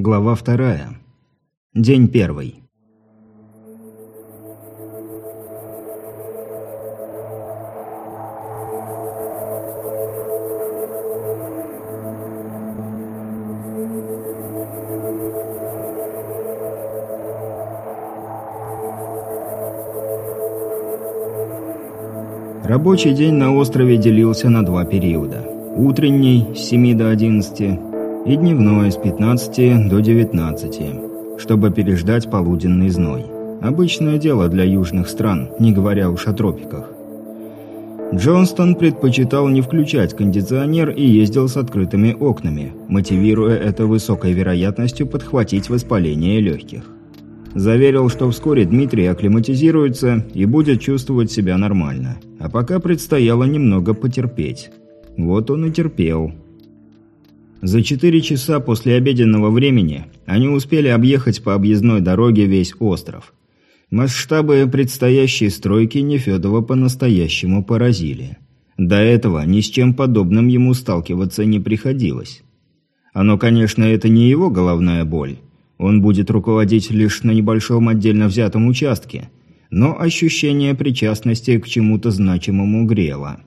Глава вторая. День первый. Рабочий день на острове делился на два периода. Утренний с 7 до 11 и дневной с 15 до 19, чтобы переждать полуденный зной. Обычное дело для южных стран, не говоря уж о тропиках. Джонстон предпочитал не включать кондиционер и ездил с открытыми окнами, мотивируя это высокой вероятностью подхватить воспаление легких. Заверил, что вскоре Дмитрий акклиматизируется и будет чувствовать себя нормально. А пока предстояло немного потерпеть. Вот он и терпел. За четыре часа после обеденного времени они успели объехать по объездной дороге весь остров. Масштабы предстоящей стройки Нефедова по-настоящему поразили. До этого ни с чем подобным ему сталкиваться не приходилось. Оно, конечно, это не его головная боль. Он будет руководить лишь на небольшом отдельно взятом участке, но ощущение причастности к чему-то значимому грело.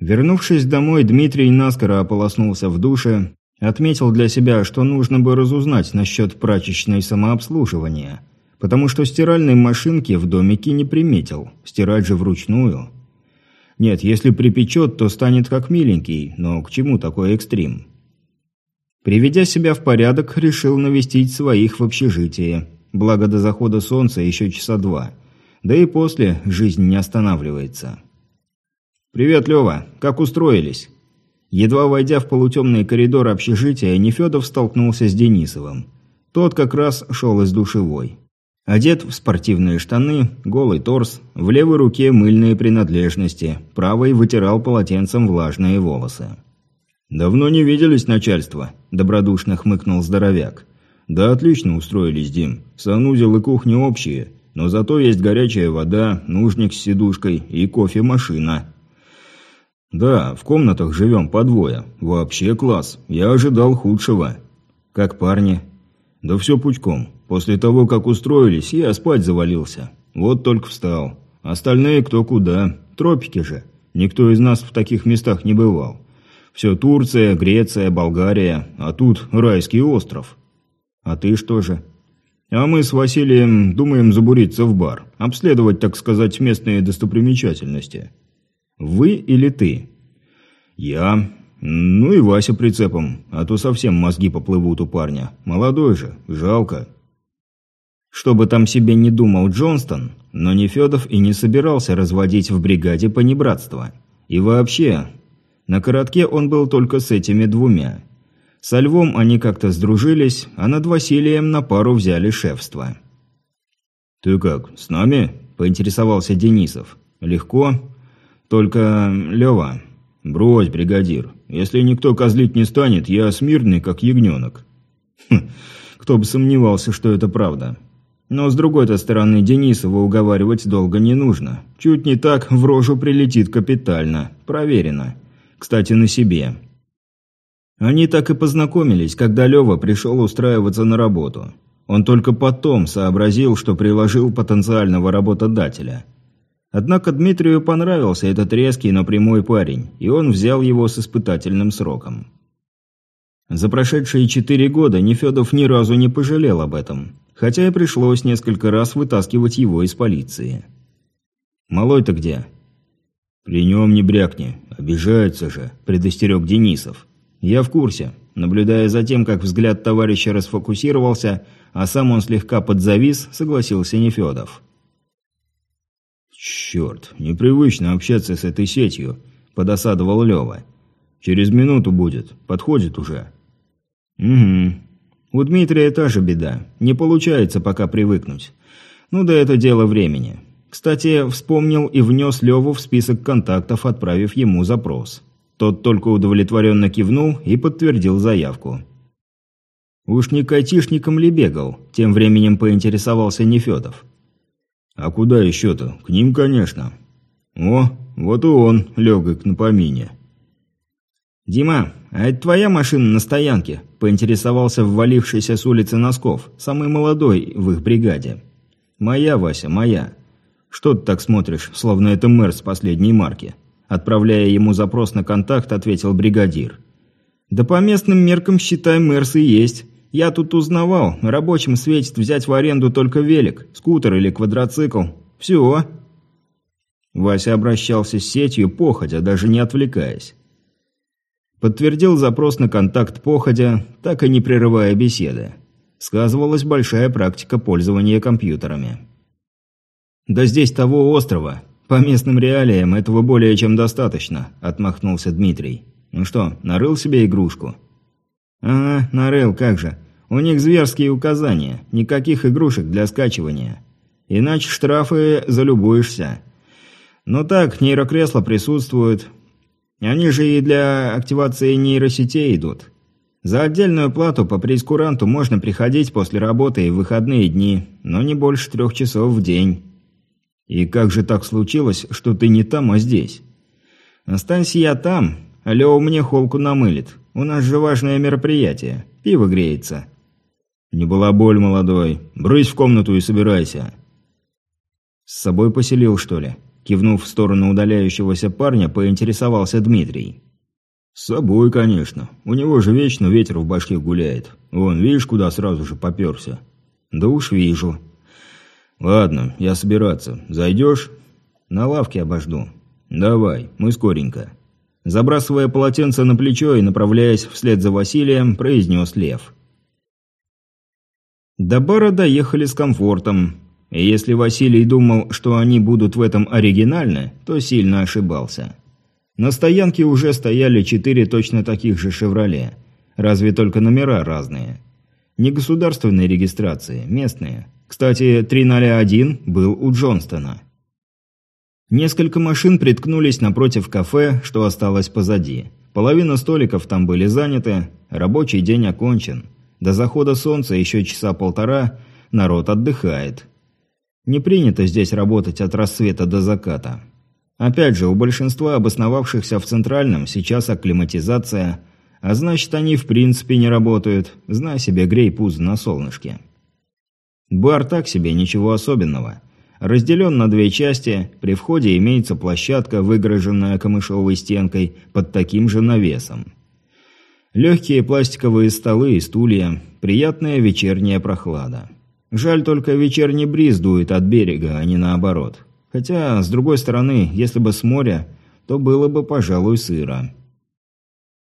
Вернувшись домой, Дмитрий наскоро ополоснулся в душе, отметил для себя, что нужно бы разузнать насчет прачечной самообслуживания, потому что стиральной машинки в домике не приметил, стирать же вручную. Нет, если припечет, то станет как миленький, но к чему такой экстрим? Приведя себя в порядок, решил навестить своих в общежитии. Благо до захода солнца еще часа два. Да и после жизнь не останавливается. «Привет, Лева. Как устроились?» Едва войдя в полутемный коридор общежития, Нефедов столкнулся с Денисовым. Тот как раз шел из душевой. Одет в спортивные штаны, голый торс, в левой руке мыльные принадлежности, правой вытирал полотенцем влажные волосы. «Давно не виделись, начальство», – добродушно хмыкнул здоровяк. «Да отлично устроились, Дим. Санузел и кухня общие, но зато есть горячая вода, нужник с сидушкой и кофемашина». «Да, в комнатах живем по двое. Вообще класс. Я ожидал худшего». «Как парни?» «Да все пучком. После того, как устроились, я спать завалился. Вот только встал. Остальные кто куда. Тропики же. Никто из нас в таких местах не бывал. Все Турция, Греция, Болгария, а тут райский остров. А ты что же? А мы с Василием думаем забуриться в бар, обследовать, так сказать, местные достопримечательности. Вы или ты? Я. Ну и Вася прицепом, а то совсем мозги поплывут у парня. Молодой же, жалко. Что бы там себе не думал Джонстон, но Нефедов и не собирался разводить в бригаде понебратство. И вообще, на коротке он был только с этими двумя. Со Львом они как-то сдружились, а над Василием на пару взяли шефство. «Ты как, с нами?» – поинтересовался Денисов. «Легко. Только, Лева, брось, бригадир. Если никто козлить не станет, я смирный, как ягненок». Хм, кто бы сомневался, что это правда. Но с другой-то стороны, Денисова уговаривать долго не нужно. Чуть не так в рожу прилетит капитально. Проверено. Кстати, на себе. Они так и познакомились, когда Лева пришел устраиваться на работу. Он только потом сообразил, что приложил потенциального работодателя. Однако Дмитрию понравился этот резкий, но прямой парень, и он взял его с испытательным сроком. За прошедшие четыре года Нефедов ни разу не пожалел об этом, хотя и пришлось несколько раз вытаскивать его из полиции. «Малой-то где?» «При нем не брякни, обижается же», – предостерег Денисов. «Я в курсе». Наблюдая за тем, как взгляд товарища расфокусировался, а сам он слегка подзавис, согласился Нефедов. «Черт, непривычно общаться с этой сетью», – подосадовал Лева. «Через минуту будет, подходит уже». «Угу. У Дмитрия та же беда. Не получается пока привыкнуть. Ну да это дело времени. Кстати, вспомнил и внес Леву в список контактов, отправив ему запрос. Тот только удовлетворенно кивнул и подтвердил заявку. Уж не кайтишником ли бегал, тем временем поинтересовался Нефедов. А куда еще-то? К ним, конечно. О, вот и он, легок на помине. «Дима, а это твоя машина на стоянке?» – поинтересовался ввалившийся с улицы Носков, самый молодой в их бригаде. «Моя, Вася, моя. Что ты так смотришь, словно это мэр с последней марки?» Отправляя ему запрос на контакт, ответил бригадир. «Да по местным меркам, считай, мэрс и есть. Я тут узнавал, рабочим светит взять в аренду только велик, скутер или квадроцикл. Все». Вася обращался с сетью походя, даже не отвлекаясь. Подтвердил запрос на контакт походя, так и не прерывая беседы. Сказывалась большая практика пользования компьютерами. «Да здесь того острова. По местным реалиям этого более чем достаточно», – отмахнулся Дмитрий. «Ну что, нарыл себе игрушку?» «Ага, нарыл, как же. У них зверские указания. Никаких игрушек для скачивания. Иначе штрафы залюбуешься. Но так, нейрокресла присутствуют. Они же и для активации нейросетей идут. За отдельную плату по прейскуранту можно приходить после работы и в выходные дни, но не больше трех часов в день. И как же так случилось, что ты не там, а здесь? Останься я там, Лео мне холку намылит. У нас же важное мероприятие. Пиво греется. Не была боль, молодой. Брысь в комнату и собирайся. С собой поселил, что ли? Кивнув в сторону удаляющегося парня, поинтересовался Дмитрий. «С собой, конечно. У него же вечно ветер в башке гуляет. Вон, видишь, куда сразу же попёрся?» «Да уж вижу». «Ладно, я собираться. Зайдешь?» «На лавке обожду». «Давай, мы скоренько». Забрасывая полотенце на плечо и направляясь вслед за Василием, произнес Лев. До бара доехали с комфортом. И если Василий думал, что они будут в этом оригинальны, то сильно ошибался. На стоянке уже стояли четыре точно таких же «Шевроле», разве только номера разные. Не государственной регистрации, местные. Кстати, 301 был у Джонстона. Несколько машин приткнулись напротив кафе, что осталось позади. Половина столиков там были заняты, рабочий день окончен. До захода солнца еще часа полтора, народ отдыхает. Не принято здесь работать от рассвета до заката. Опять же, у большинства обосновавшихся в Центральном сейчас акклиматизация, а значит, они в принципе не работают, знай себе, грей пузо на солнышке. Бар так себе, ничего особенного. Разделен на две части, при входе имеется площадка, выгороженная камышовой стенкой под таким же навесом. Легкие пластиковые столы и стулья, приятная вечерняя прохлада. Жаль только вечерний бриз дует от берега, а не наоборот. Хотя, с другой стороны, если бы с моря, то было бы, пожалуй, сыро.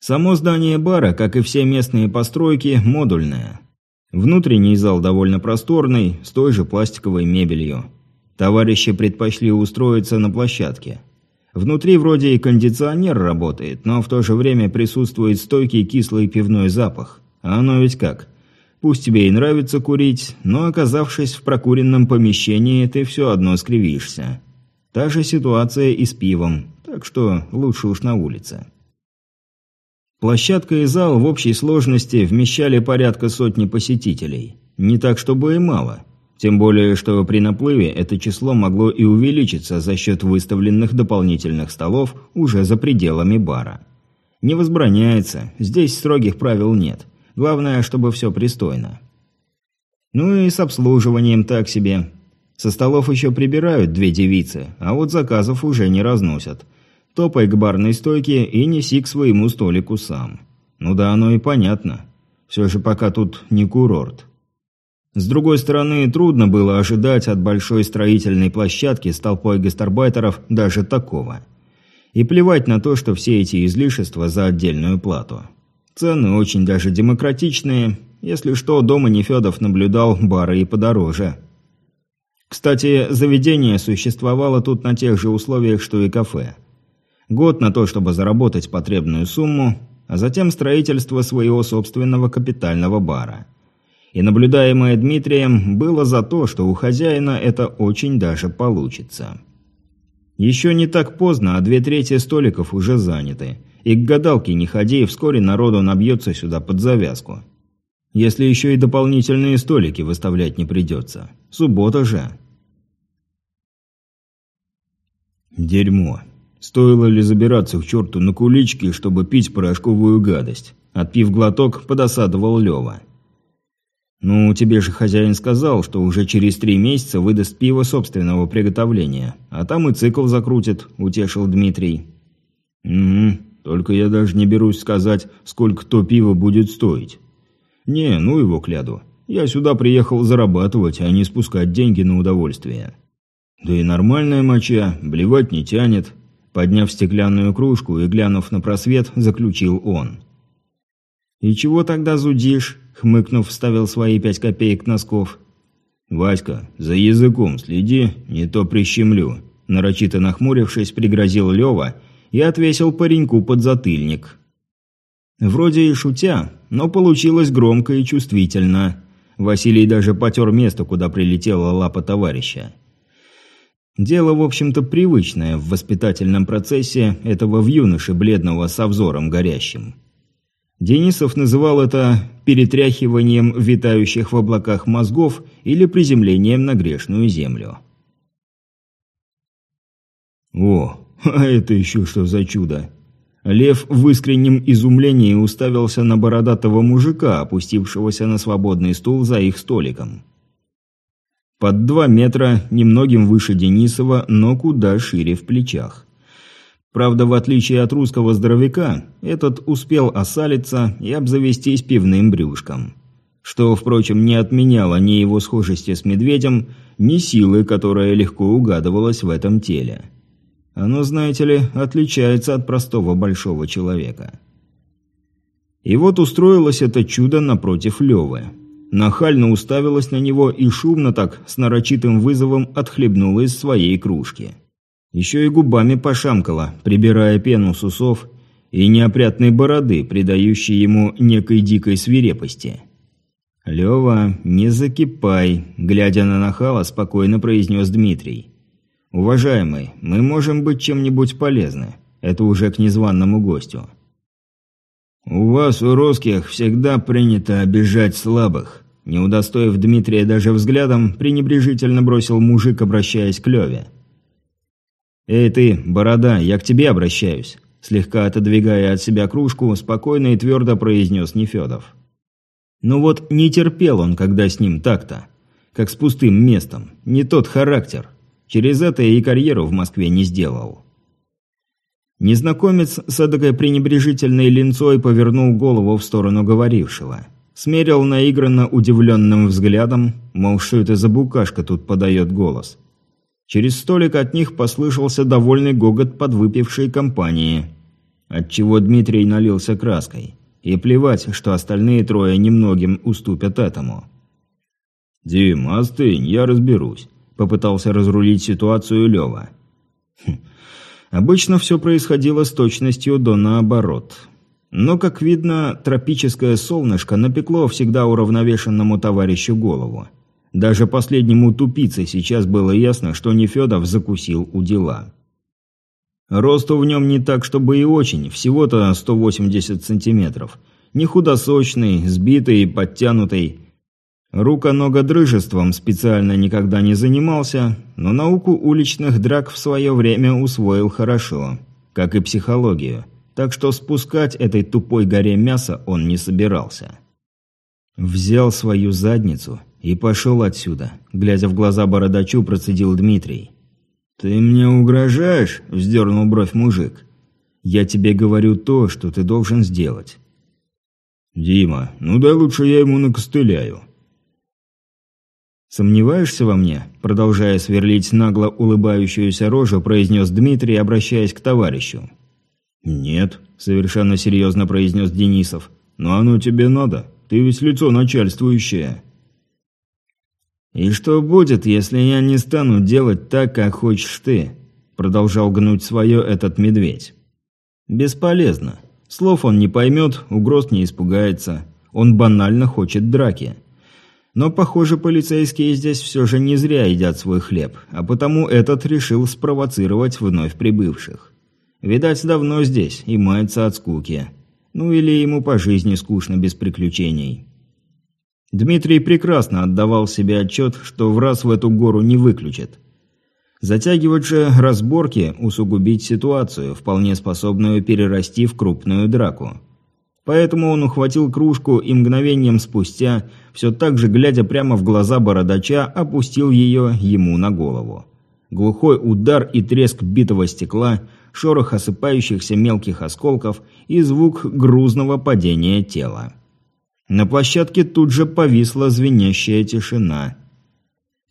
Само здание бара, как и все местные постройки, модульное. Внутренний зал довольно просторный, с той же пластиковой мебелью. Товарищи предпочли устроиться на площадке. Внутри вроде и кондиционер работает, но в то же время присутствует стойкий кислый пивной запах. А оно ведь как? Пусть тебе и нравится курить, но оказавшись в прокуренном помещении, ты все одно скривишься. Та же ситуация и с пивом, так что лучше уж на улице. Площадка и зал в общей сложности вмещали порядка сотни посетителей. Не так, чтобы и мало. Тем более, что при наплыве это число могло и увеличиться за счет выставленных дополнительных столов уже за пределами бара. Не возбраняется, здесь строгих правил нет – Главное, чтобы все пристойно. Ну и с обслуживанием так себе. Со столов еще прибирают две девицы, а вот заказов уже не разносят. Топай к барной стойке и неси к своему столику сам. Ну да, оно и понятно. Все же пока тут не курорт. С другой стороны, трудно было ожидать от большой строительной площадки с толпой гастарбайтеров даже такого. И плевать на то, что все эти излишества за отдельную плату. Цены очень даже демократичные. Если что, дома Нефедов наблюдал бары и подороже. Кстати, заведение существовало тут на тех же условиях, что и кафе. Год на то, чтобы заработать потребную сумму, а затем строительство своего собственного капитального бара. И наблюдаемое Дмитрием было за то, что у хозяина это очень даже получится. Еще не так поздно, а две трети столиков уже заняты – и к гадалке не ходи, вскоре народу набьется сюда под завязку. Если еще и дополнительные столики выставлять не придется. Суббота же. Дерьмо. стоило ли забираться к черту на кулички, чтобы пить порошковую гадость. Отпив глоток, подосадовал Лева. «Ну, тебе же хозяин сказал, что уже через три месяца выдаст пиво собственного приготовления, а там и цикл закрутит», – утешил Дмитрий. «Угу, только я даже не берусь сказать, сколько то пиво будет стоить». «Не, ну его кляду. Я сюда приехал зарабатывать, а не спускать деньги на удовольствие». «Да и нормальная моча, блевать не тянет», – подняв стеклянную кружку и глянув на просвет, заключил он. «И чего тогда зудишь?» – хмыкнув, вставил свои пять копеек носков. «Васька, за языком следи, не то прищемлю», – нарочито нахмурившись, пригрозил Лева и отвесил пареньку подзатыльник. Вроде и шутя, но получилось громко и чувствительно. Василий даже потер место, куда прилетела лапа товарища. Дело, в общем-то, привычное в воспитательном процессе этого в юноше бледного со взором горящим. Денисов называл это перетряхиванием витающих в облаках мозгов или приземлением на грешную землю. «О, а это еще что за чудо!» Лев в искреннем изумлении уставился на бородатого мужика, опустившегося на свободный стул за их столиком. Под два метра, немногим выше Денисова, но куда шире в плечах. Правда, в отличие от русского здоровяка, этот успел осалиться и обзавестись пивным брюшком. Что, впрочем, не отменяло ни его схожести с медведем, ни силы, которая легко угадывалась в этом теле. Оно, знаете ли, отличается от простого большого человека. И вот устроилось это чудо напротив Левы. Нахально уставилась на него и шумно так, с нарочитым вызовом, отхлебнула из своей кружки. Еще и губами пошамкала, прибирая пену с усов и неопрятной бороды, придающей ему некой дикой свирепости. «Лева, не закипай», – глядя на нахала, спокойно произнес Дмитрий. «Уважаемый, мы можем быть чем-нибудь полезны. Это уже к незваному гостю». «У вас, у русских, всегда принято обижать слабых», – не удостоив Дмитрия даже взглядом, пренебрежительно бросил мужик, обращаясь к Леве. «Эй ты, борода, я к тебе обращаюсь», – слегка отодвигая от себя кружку, спокойно и твердо произнес Нефедов. Ну вот не терпел он, когда с ним так-то. Как с пустым местом. Не тот характер. Через это и карьеру в Москве не сделал. Незнакомец с эдакой пренебрежительной линцой повернул голову в сторону говорившего. Смерил наигранно удивленным взглядом, мол, что это за букашка тут подает голос. Через столик от них послышался довольный гогот подвыпившей компании, отчего Дмитрий налился краской. И плевать, что остальные трое немногим уступят этому. «Дим, остынь, я разберусь», – попытался разрулить ситуацию Лева. Хм. Обычно все происходило с точностью до наоборот. Но, как видно, тропическое солнышко напекло всегда уравновешенному товарищу голову. Даже последнему тупице сейчас было ясно, что Нефедов закусил у дела. Росту в нем не так, чтобы и очень, всего-то 180 сантиметров. Не худосочный, сбитый подтянутый. Руко-ногодрыжеством специально никогда не занимался, но науку уличных драк в свое время усвоил хорошо, как и психологию, так что спускать этой тупой горе мяса он не собирался. Взял свою задницу и пошел отсюда, глядя в глаза бородачу, процедил Дмитрий. «Ты мне угрожаешь?» – вздернул бровь мужик. «Я тебе говорю то, что ты должен сделать». «Дима, ну да лучше я ему накостыляю». «Сомневаешься во мне?» – продолжая сверлить нагло улыбающуюся рожу, произнес Дмитрий, обращаясь к товарищу. «Нет», – совершенно серьезно произнес Денисов. «Но оно тебе надо. Ты ведь лицо начальствующее». «И что будет, если я не стану делать так, как хочешь ты?» Продолжал гнуть свое этот медведь. «Бесполезно. Слов он не поймет, угроз не испугается. Он банально хочет драки. Но, похоже, полицейские здесь все же не зря едят свой хлеб, а потому этот решил спровоцировать вновь прибывших. Видать, давно здесь и мается от скуки. Ну или ему по жизни скучно без приключений». Дмитрий прекрасно отдавал себе отчет, что в раз в эту гору не выключит. Затягивать же разборки, усугубить ситуацию, вполне способную перерасти в крупную драку. Поэтому он ухватил кружку и мгновением спустя, все так же глядя прямо в глаза бородача, опустил ее ему на голову. Глухой удар и треск битого стекла, шорох осыпающихся мелких осколков и звук грузного падения тела. На площадке тут же повисла звенящая тишина.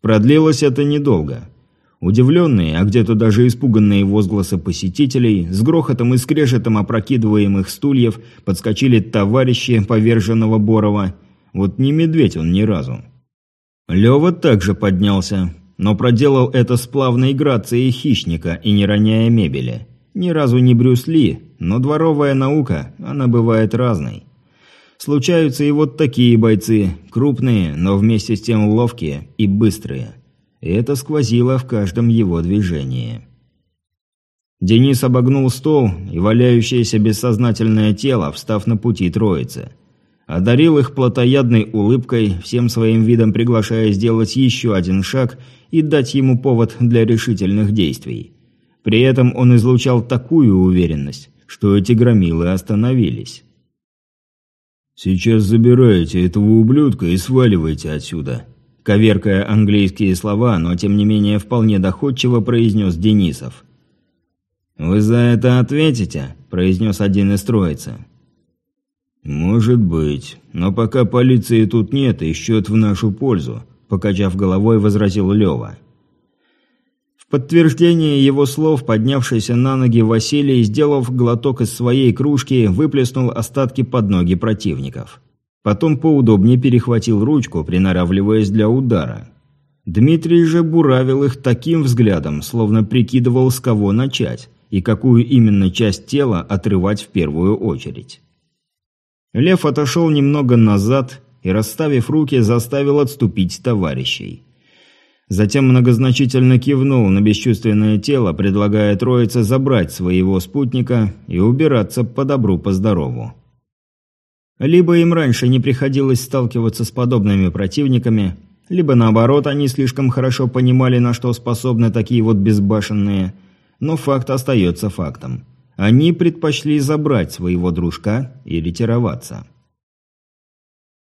Продлилось это недолго. Удивленные, а где-то даже испуганные возгласы посетителей, с грохотом и скрежетом опрокидываемых стульев подскочили товарищи поверженного Борова. Вот не медведь он ни разу. Лёва также поднялся, но проделал это с плавной грацией хищника и не роняя мебели. Ни разу не Брюс Ли, но дворовая наука, она бывает разной. Случаются и вот такие бойцы, крупные, но вместе с тем ловкие и быстрые – и это сквозило в каждом его движении. Денис обогнул стол и валяющееся бессознательное тело, встав на пути троицы. Одарил их плотоядной улыбкой, всем своим видом приглашая сделать еще один шаг и дать ему повод для решительных действий. При этом он излучал такую уверенность, что эти громилы остановились. «Сейчас забирайте этого ублюдка и сваливайте отсюда», Коверкая английские слова, но тем не менее вполне доходчиво произнес Денисов. «Вы за это ответите?» – произнес один из троицы. «Может быть, но пока полиции тут нет, и счет в нашу пользу», – покачав головой, возразил Лева. Подтверждение его слов, поднявшийся на ноги Василий, сделав глоток из своей кружки, выплеснул остатки под ноги противников. Потом поудобнее перехватил ручку, приноравливаясь для удара. Дмитрий же буравил их таким взглядом, словно прикидывал, с кого начать и какую именно часть тела отрывать в первую очередь. Лев отошел немного назад и, расставив руки, заставил отступить товарищей. Затем многозначительно кивнул на бесчувственное тело, предлагая троице забрать своего спутника и убираться по добру, по здорову. Либо им раньше не приходилось сталкиваться с подобными противниками, либо наоборот, они слишком хорошо понимали, на что способны такие вот безбашенные. Но факт остается фактом. Они предпочли забрать своего дружка и ретироваться.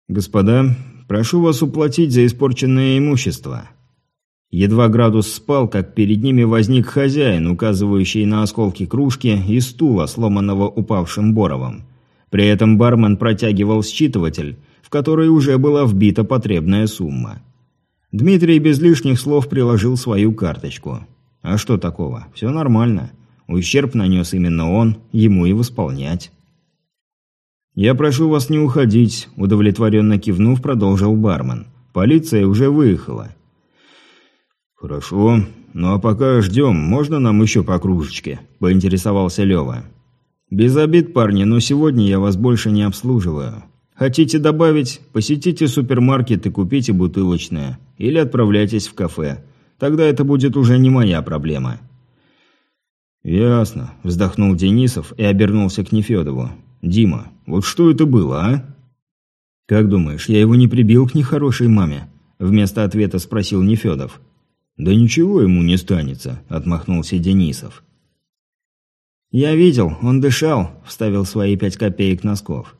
«Господа, прошу вас уплатить за испорченное имущество». Едва градус спал, как перед ними возник хозяин, указывающий на осколки кружки и стула, сломанного упавшим Боровым. При этом бармен протягивал считыватель, в который уже была вбита потребная сумма. Дмитрий без лишних слов приложил свою карточку. А что такого? Все нормально. Ущерб нанес именно он, ему и восполнять. «Я прошу вас не уходить», – удовлетворенно кивнув, продолжил бармен. «Полиция уже выехала». «Хорошо. Ну а пока ждем, можно нам еще по кружечке?» – поинтересовался Лева. «Без обид, парни, но сегодня я вас больше не обслуживаю. Хотите добавить? Посетите супермаркет и купите бутылочное. Или отправляйтесь в кафе. Тогда это будет уже не моя проблема». «Ясно», – вздохнул Денисов и обернулся к Нефедову. «Дима, вот что это было, а?» «Как думаешь, я его не прибил к нехорошей маме?» – вместо ответа спросил Нефедов. «Да ничего ему не станется», – отмахнулся Денисов. «Я видел, он дышал», – вставил свои пять копеек Носков.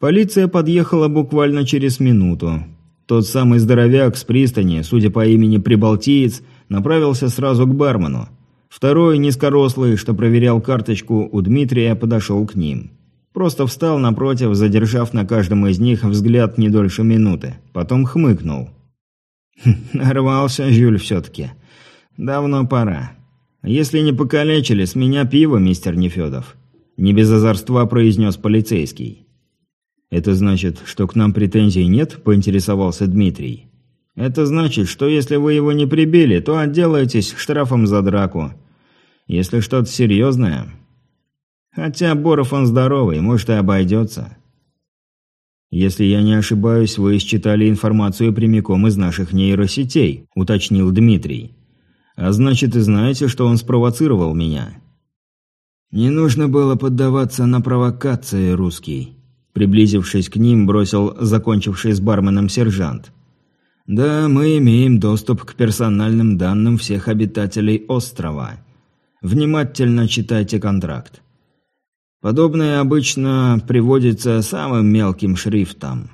Полиция подъехала буквально через минуту. Тот самый здоровяк с пристани, судя по имени Прибалтиец, направился сразу к бармену. Второй, низкорослый, что проверял карточку у Дмитрия, подошел к ним. Просто встал напротив, задержав на каждом из них взгляд не дольше минуты. Потом хмыкнул. «Хм, «Нарвался Жюль все-таки. Давно пора. «Если не покалечили, с меня пиво, мистер Нефедов», – не без озорства произнес полицейский. «Это значит, что к нам претензий нет?» – поинтересовался Дмитрий. «Это значит, что если вы его не прибили, то отделаетесь штрафом за драку. Если что-то серьезное...» «Хотя Боров он здоровый, может и обойдется». «Если я не ошибаюсь, вы считали информацию прямиком из наших нейросетей», – уточнил Дмитрий. А значит, и знаете, что он спровоцировал меня. Не нужно было поддаваться на провокации, русский. Приблизившись к ним, бросил закончивший с барменом сержант. «Да, мы имеем доступ к персональным данным всех обитателей острова. Внимательно читайте контракт. Подобное обычно приводится самым мелким шрифтом».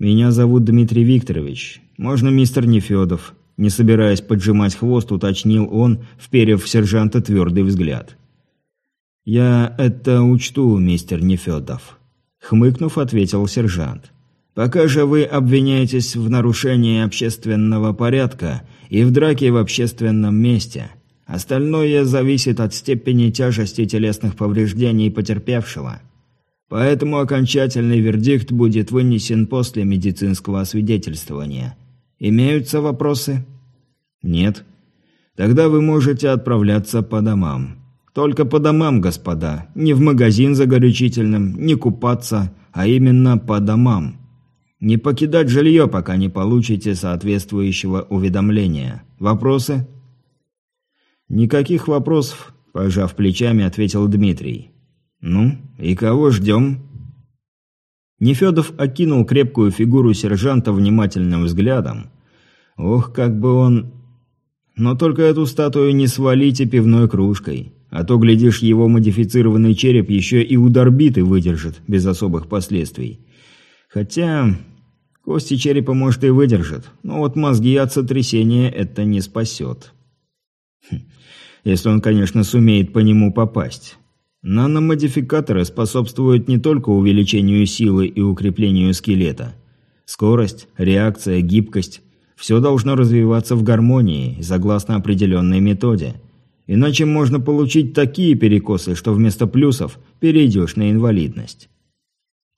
«Меня зовут Дмитрий Викторович. Можно мистер Нефедов?» Не собираясь поджимать хвост, уточнил он, вперев в сержанта твердый взгляд. «Я это учту, мистер Нефедов», — хмыкнув, ответил сержант. «Пока же вы обвиняетесь в нарушении общественного порядка и в драке в общественном месте. Остальное зависит от степени тяжести телесных повреждений потерпевшего. Поэтому окончательный вердикт будет вынесен после медицинского освидетельствования. Имеются вопросы?» «Нет». «Тогда вы можете отправляться по домам». Только по домам, господа. Не в магазин за горячительным, не купаться, а именно по домам. Не покидать жилье, пока не получите соответствующего уведомления. Вопросы? Никаких вопросов, пожав плечами, ответил Дмитрий. Ну, и кого ждем? Нефедов окинул крепкую фигуру сержанта внимательным взглядом. Ох, как бы он... Но только эту статую не свалите пивной кружкой. А то, глядишь, его модифицированный череп еще и удар биты выдержит, без особых последствий. Хотя... Кости черепа, может, и выдержит, но вот мозги от сотрясения это не спасет. Хм. Если он, конечно, сумеет по нему попасть. Наномодификаторы способствуют не только увеличению силы и укреплению скелета. Скорость, реакция, гибкость – все должно развиваться в гармонии, согласно определенной методе – Иначе можно получить такие перекосы, что вместо плюсов перейдешь на инвалидность.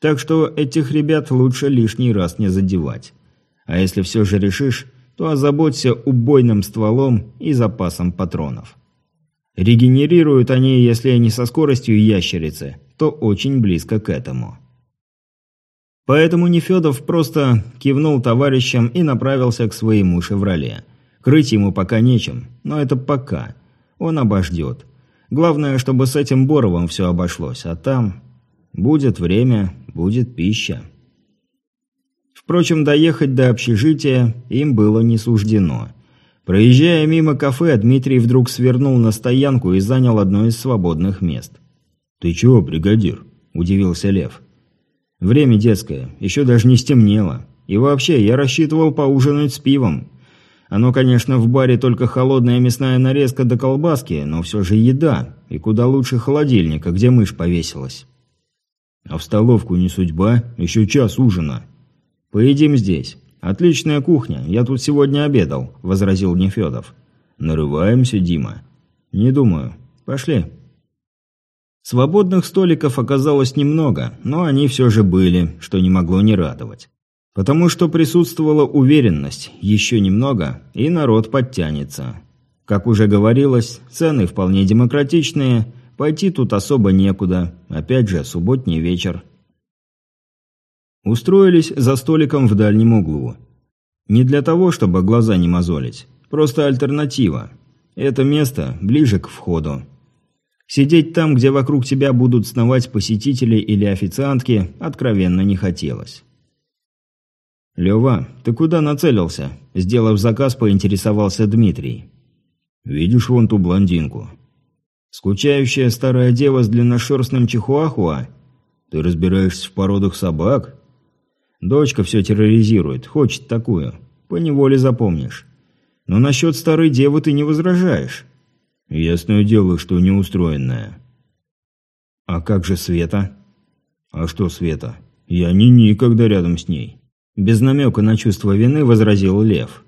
Так что этих ребят лучше лишний раз не задевать. А если все же решишь, то озаботься убойным стволом и запасом патронов. Регенерируют они, если не со скоростью ящерицы, то очень близко к этому. Поэтому Нефедов просто кивнул товарищам и направился к своему «Шевроле». Крыть ему пока нечем, но это пока – он обождет. Главное, чтобы с этим Боровым все обошлось, а там... Будет время, будет пища. Впрочем, доехать до общежития им было не суждено. Проезжая мимо кафе, Дмитрий вдруг свернул на стоянку и занял одно из свободных мест. «Ты чего, бригадир?» – удивился Лев. «Время детское, еще даже не стемнело. И вообще, я рассчитывал поужинать с пивом. Оно, конечно, в баре только холодная мясная нарезка до колбаски, но все же еда, и куда лучше холодильника, где мышь повесилась. А в столовку не судьба, еще час ужина. Поедим здесь. Отличная кухня, я тут сегодня обедал, возразил Нефедов. Нарываемся, Дима. Не думаю. Пошли. Свободных столиков оказалось немного, но они все же были, что не могло не радовать. Потому что присутствовала уверенность, еще немного, и народ подтянется. Как уже говорилось, цены вполне демократичные, пойти тут особо некуда, опять же, субботний вечер. Устроились за столиком в дальнем углу. Не для того, чтобы глаза не мозолить, просто альтернатива. Это место ближе к входу. Сидеть там, где вокруг тебя будут сновать посетители или официантки, откровенно не хотелось. «Лёва, ты куда нацелился?» Сделав заказ, поинтересовался Дмитрий. «Видишь вон ту блондинку?» «Скучающая старая дева с длинношерстным чихуахуа? Ты разбираешься в породах собак?» «Дочка все терроризирует, хочет такую. Поневоле запомнишь. Но насчет старой девы ты не возражаешь?» «Ясное дело, что неустроенная». «А как же Света?» «А что Света? Я не никогда рядом с ней». Без намека на чувство вины возразил Лев.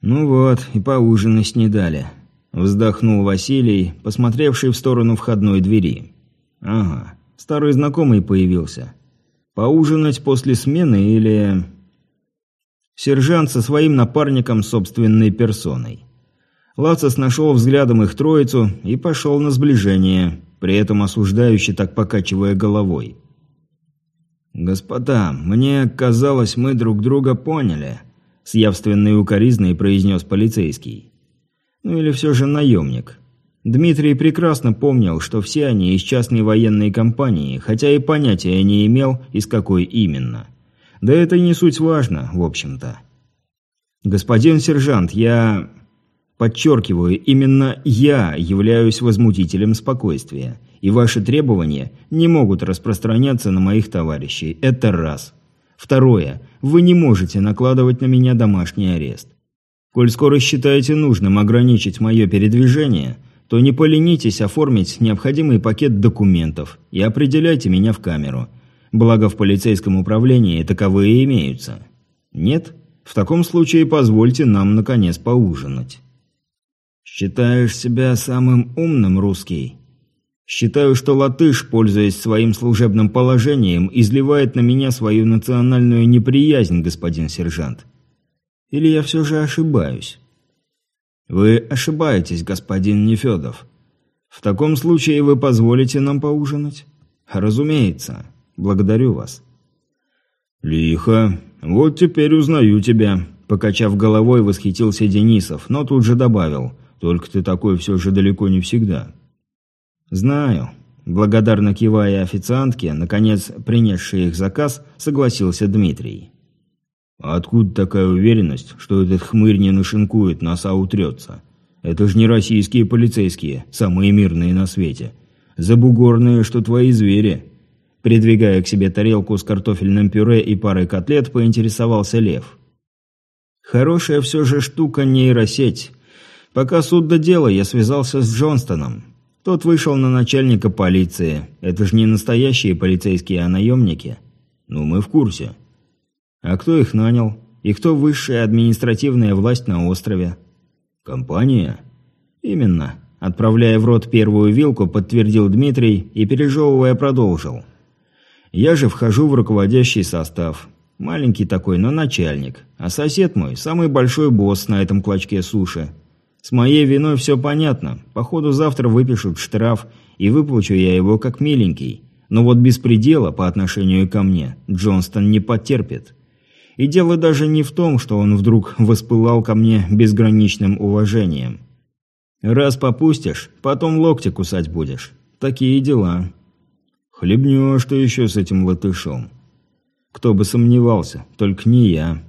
«Ну вот, и поужинать не дали», – вздохнул Василий, посмотревший в сторону входной двери. «Ага, старый знакомый появился. Поужинать после смены или...» Сержант со своим напарником собственной персоной. Лацис нашел взглядом их троицу и пошел на сближение, при этом осуждающе так покачивая головой. «Господа, мне казалось, мы друг друга поняли», – с явственной укоризной произнес полицейский. Ну или все же наемник. Дмитрий прекрасно помнил, что все они из частной военной компании, хотя и понятия не имел, из какой именно. Да это не суть важно, в общем-то. Господин сержант, я... Подчеркиваю, именно я являюсь возмутителем спокойствия, и ваши требования не могут распространяться на моих товарищей. Это раз. Второе. Вы не можете накладывать на меня домашний арест. Коль скоро считаете нужным ограничить мое передвижение, то не поленитесь оформить необходимый пакет документов и определяйте меня в камеру. Благо в полицейском управлении таковые имеются. Нет? В таком случае позвольте нам, наконец, поужинать. Считаешь себя самым умным, русский? Считаю, что латыш, пользуясь своим служебным положением, изливает на меня свою национальную неприязнь, господин сержант. Или я все же ошибаюсь? Вы ошибаетесь, господин Нефедов. В таком случае вы позволите нам поужинать? Разумеется. Благодарю вас. Лихо. Вот теперь узнаю тебя. Покачав головой, восхитился Денисов, но тут же добавил. Только ты такой все же далеко не всегда. Знаю. Благодарно кивая официантке, наконец принесший их заказ, согласился Дмитрий. А откуда такая уверенность, что этот хмырь не нашинкует нас, а утрется? Это же не российские полицейские, самые мирные на свете. Забугорные, что твои звери. Придвигая к себе тарелку с картофельным пюре и парой котлет, поинтересовался Лев. Хорошая все же штука нейросеть. Пока суд до дела, я связался с Джонстоном. Тот вышел на начальника полиции. Это же не настоящие полицейские, а наемники. Ну, мы в курсе. А кто их нанял? И кто высшая административная власть на острове? Компания? Именно. Отправляя в рот первую вилку, подтвердил Дмитрий и, пережевывая, продолжил. Я же вхожу в руководящий состав. Маленький такой, но начальник. А сосед мой – самый большой босс на этом клочке суши. С моей виной все понятно. Походу завтра выпишут штраф, и выплачу я его как миленький. Но вот беспредела по отношению ко мне Джонстон не потерпит. И дело даже не в том, что он вдруг воспылал ко мне безграничным уважением. Раз попустишь, потом локти кусать будешь. Такие дела. Хлебнешь ты еще с этим латышом. Кто бы сомневался, только не я.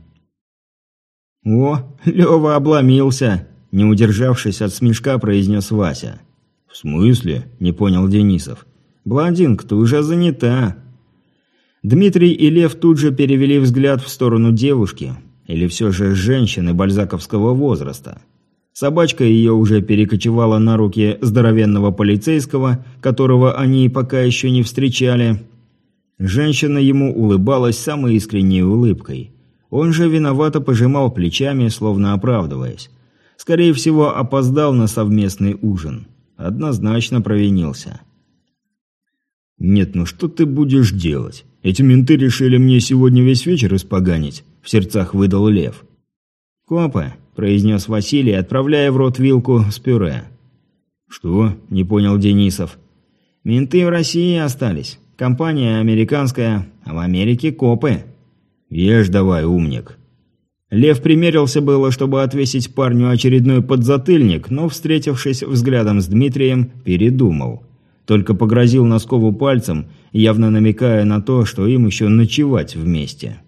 О, Лева обломился, не удержавшись от смешка, произнес Вася. В смысле? Не понял Денисов. Блондинка, ты уже занята. Дмитрий и Лев тут же перевели взгляд в сторону девушки, или все же женщины бальзаковского возраста. Собачка ее уже перекочевала на руки здоровенного полицейского, которого они пока еще не встречали. Женщина ему улыбалась самой искренней улыбкой. Он же виновато пожимал плечами, словно оправдываясь. Скорее всего, опоздал на совместный ужин. Однозначно провинился. «Нет, ну что ты будешь делать? Эти менты решили мне сегодня весь вечер испоганить», – в сердцах выдал Лев. «Копы», – произнес Василий, отправляя в рот вилку с пюре. «Что?» – не понял Денисов. «Менты в России остались. Компания американская, а в Америке копы». «Ешь давай, умник». Лев примерился было, чтобы отвесить парню очередной подзатыльник, но, встретившись взглядом с Дмитрием, передумал. Только погрозил Носкову пальцем, явно намекая на то, что им еще ночевать вместе.